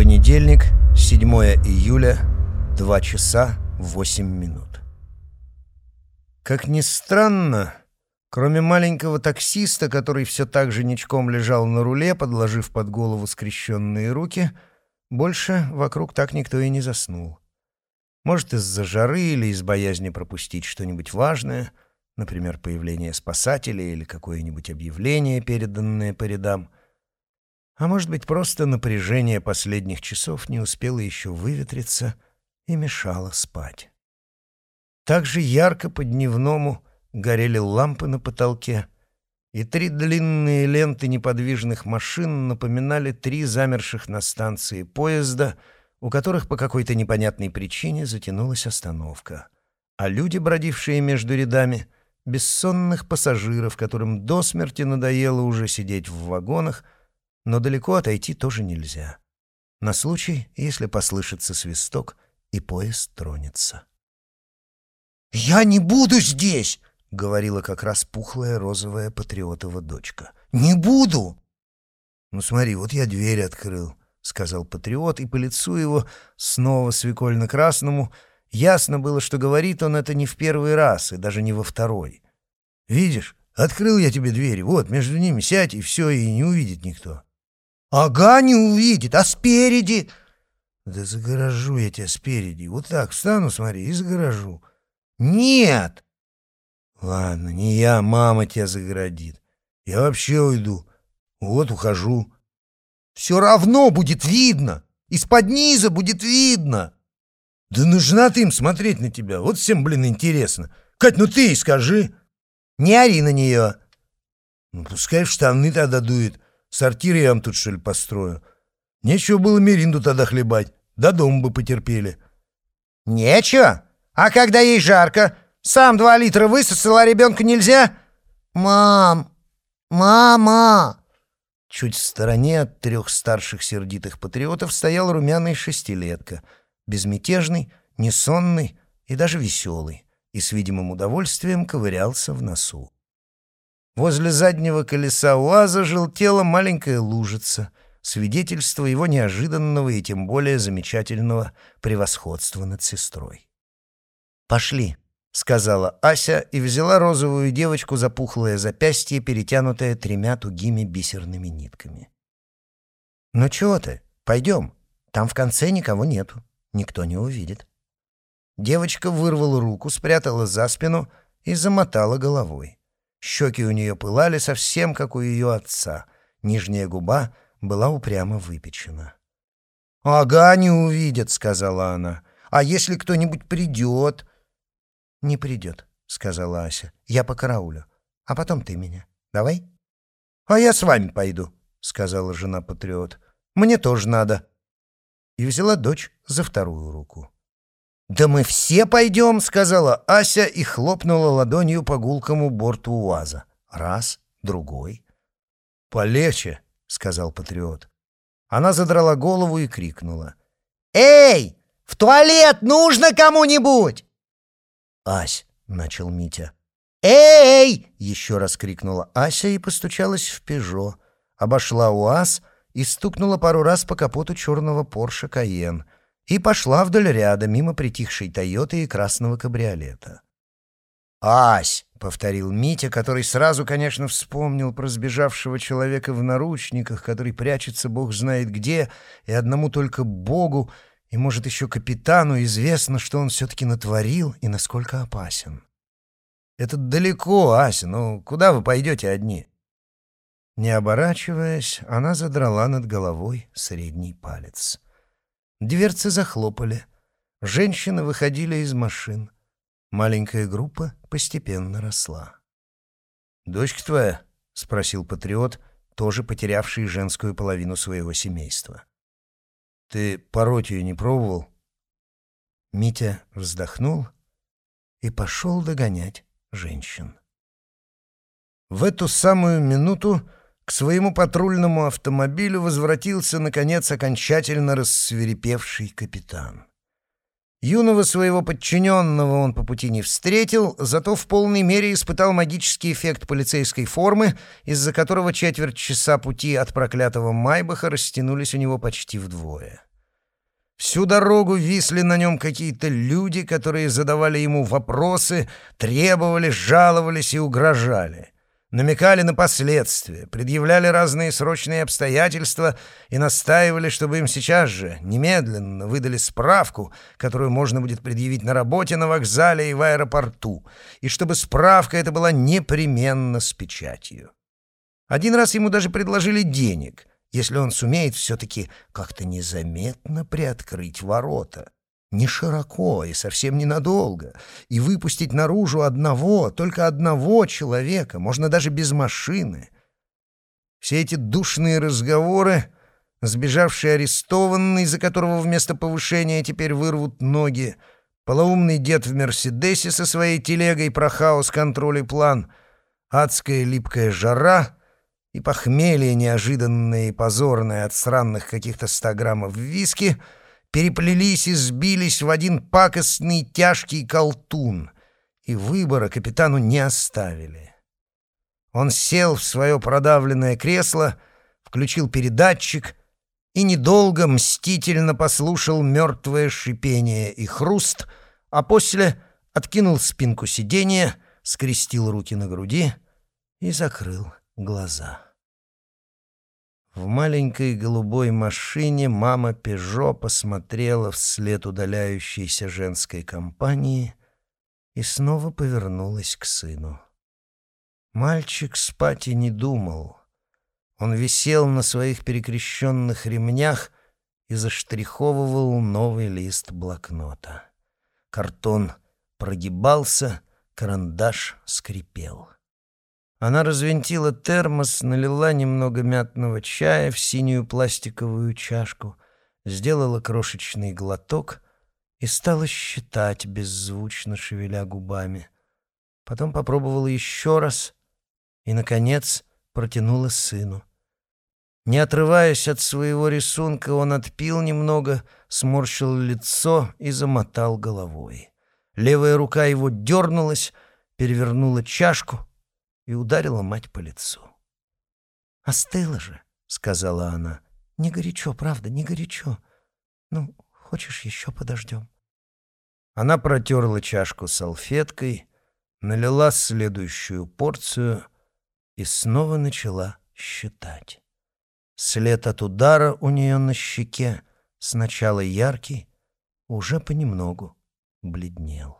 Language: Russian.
Понедельник, 7 июля, 2 часа 8 минут. Как ни странно, кроме маленького таксиста, который все так же ничком лежал на руле, подложив под голову скрещенные руки, больше вокруг так никто и не заснул. Может, из-за жары или из боязни пропустить что-нибудь важное, например, появление спасателей или какое-нибудь объявление, переданное по рядам — а может быть, просто напряжение последних часов не успело еще выветриться и мешало спать. Так же ярко по-дневному горели лампы на потолке, и три длинные ленты неподвижных машин напоминали три замерших на станции поезда, у которых по какой-то непонятной причине затянулась остановка. А люди, бродившие между рядами, бессонных пассажиров, которым до смерти надоело уже сидеть в вагонах — но далеко отойти тоже нельзя. На случай, если послышится свисток, и поезд тронется. «Я не буду здесь!» — говорила как раз пухлая розовая патриотова дочка. «Не буду!» «Ну смотри, вот я дверь открыл», — сказал патриот, и по лицу его, снова свекольно-красному, ясно было, что говорит он это не в первый раз и даже не во второй. «Видишь, открыл я тебе дверь, вот, между ними сядь, и все, и не увидит никто». «Ага, не увидит, а спереди...» «Да загорожу я тебя спереди. Вот так встану, смотри, и загорожу». «Нет!» «Ладно, не я, мама тебя загородит. Я вообще уйду. Вот ухожу». «Все равно будет видно. Из-под низа будет видно». «Да нужна ты им смотреть на тебя. Вот всем, блин, интересно. Кать, ну ты и скажи». «Не ори на нее». «Ну, пускай в штаны тогда дует». Сортир я вам тут, что ли, построю? Нечего было Меринду тогда хлебать. До дома бы потерпели. Нечего? А когда ей жарко? Сам два литра высосал, а ребенку нельзя? Мам! Мама! Чуть в стороне от трех старших сердитых патриотов стоял румяный шестилетка. Безмятежный, несонный и даже веселый. И с видимым удовольствием ковырялся в носу. Возле заднего колеса УАЗа желтела маленькая лужица, свидетельство его неожиданного и тем более замечательного превосходства над сестрой. «Пошли», — сказала Ася и взяла розовую девочку за пухлое запястье, перетянутое тремя тугими бисерными нитками. «Ну чего ты? Пойдем. Там в конце никого нету. Никто не увидит». Девочка вырвала руку, спрятала за спину и замотала головой. Щеки у нее пылали совсем, как у ее отца. Нижняя губа была упрямо выпечена. «Ага, не увидят», — сказала она. «А если кто-нибудь придет?» «Не придет», — сказала Ася. «Я по караулю. А потом ты меня. Давай?» «А я с вами пойду», — сказала жена-патриот. «Мне тоже надо». И взяла дочь за вторую руку. «Да мы все пойдем», — сказала Ася и хлопнула ладонью по гулкому борту УАЗа. Раз, другой. «Полегче», — сказал патриот. Она задрала голову и крикнула. «Эй, в туалет нужно кому-нибудь!» «Ась», — начал Митя. «Эй!» — еще раз крикнула Ася и постучалась в «Пежо». Обошла УАЗ и стукнула пару раз по капоту черного Порше Каен — и пошла вдоль ряда мимо притихшей «Тойоты» и красного кабриолета. «Ась!» — повторил Митя, который сразу, конечно, вспомнил про сбежавшего человека в наручниках, который прячется бог знает где, и одному только богу, и, может, еще капитану известно, что он все-таки натворил и насколько опасен. «Это далеко, Ася, ну куда вы пойдете одни?» Не оборачиваясь, она задрала над головой средний палец. Дверцы захлопали. Женщины выходили из машин. Маленькая группа постепенно росла. «Дочка твоя?» — спросил патриот, тоже потерявший женскую половину своего семейства. «Ты пороть ее не пробовал?» Митя вздохнул и пошел догонять женщин. В эту самую минуту к своему патрульному автомобилю возвратился, наконец, окончательно рассверепевший капитан. Юного своего подчиненного он по пути не встретил, зато в полной мере испытал магический эффект полицейской формы, из-за которого четверть часа пути от проклятого Майбаха растянулись у него почти вдвое. Всю дорогу висли на нем какие-то люди, которые задавали ему вопросы, требовали, жаловались и угрожали. Намекали на последствия, предъявляли разные срочные обстоятельства и настаивали, чтобы им сейчас же, немедленно, выдали справку, которую можно будет предъявить на работе, на вокзале и в аэропорту, и чтобы справка эта была непременно с печатью. Один раз ему даже предложили денег, если он сумеет все-таки как-то незаметно приоткрыть ворота. Не широко и совсем ненадолго, и выпустить наружу одного, только одного человека, можно даже без машины. Все эти душные разговоры, сбежавший арестованный, за которого вместо повышения теперь вырвут ноги, полоумный дед в «Мерседесе» со своей телегой про хаос, контроль и план, адская липкая жара — и похмелье неожиданное и позорное от сранных каких-то ста граммов виски переплелись и сбились в один пакостный тяжкий колтун, и выбора капитану не оставили. Он сел в свое продавленное кресло, включил передатчик и недолго мстительно послушал мертвое шипение и хруст, а после откинул спинку сиденья, скрестил руки на груди и закрыл глаза. В маленькой голубой машине мама Пежо посмотрела вслед удаляющейся женской компании и снова повернулась к сыну. Мальчик спать и не думал. Он висел на своих перекрещенных ремнях и заштриховывал новый лист блокнота. Картон прогибался, карандаш скрипел. Она развинтила термос, налила немного мятного чая в синюю пластиковую чашку, сделала крошечный глоток и стала считать, беззвучно шевеля губами. Потом попробовала еще раз и, наконец, протянула сыну. Не отрываясь от своего рисунка, он отпил немного, сморщил лицо и замотал головой. Левая рука его дернулась, перевернула чашку — и ударила мать по лицу. «Остыла же», — сказала она. «Не горячо, правда, не горячо. Ну, хочешь, еще подождем?» Она протерла чашку салфеткой, налила следующую порцию и снова начала считать. След от удара у нее на щеке, сначала яркий, уже понемногу бледнел.